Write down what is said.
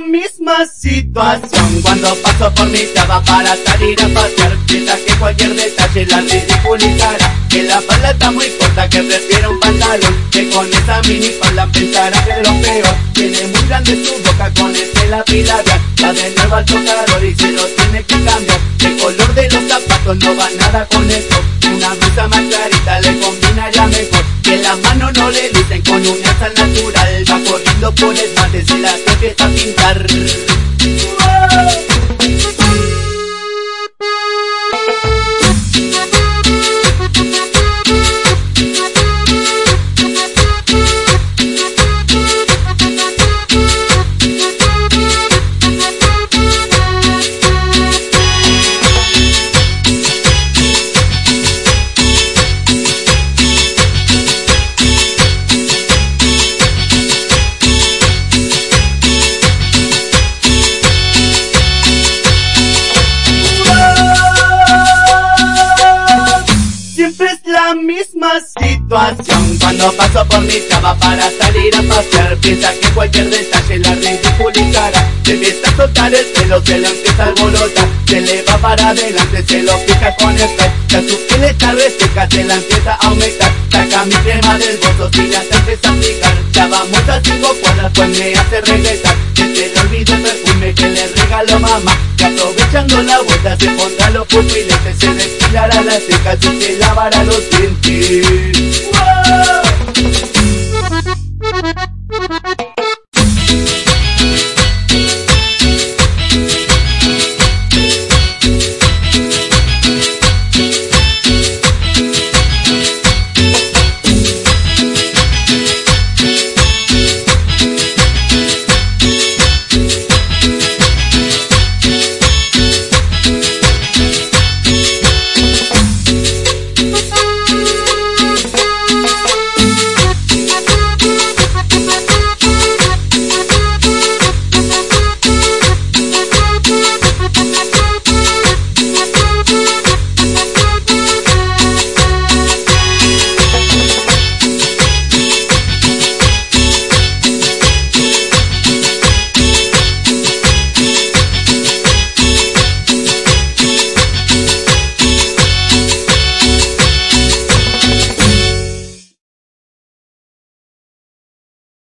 misma situación. Cuando paso por mi cama para salir a pasear Piensa que cualquier detalle la ridiculizará. Que la falda está muy corta, que prefiero un pantalón Que con esa mini falda pensará que lo peor. Tiene muy grande su boca con ese lapilaria Va de nuevo al tocador y se lo tiene que cambiar. El color de los zapatos no va nada con eso Una blusa más clarita le combinaría mejor. Que las manos no le lucen con un al natural Va corriendo por el mate, se la empieza a pintar misma situación. Cuando paso por mi cama para salir a pasear Piensa que cualquier detalle la ridiculizará. Se empieza a soltar el pelo, se lo empieza a alborotar. Se le va para adelante, se lo fija con el pez Ya su piel está reseca, se la empieza a aumentar. Saca mi crema del bolso y la se empieza a aplicar. Ya vamos a cinco cuadras, pues me hace regresar se le olvide el que le regaló mamá Que aprovechando la vuelta se pondrá los pupiletes Se depilará las cejas y se lavará los dientes.